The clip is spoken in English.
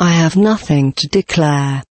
I have nothing to declare.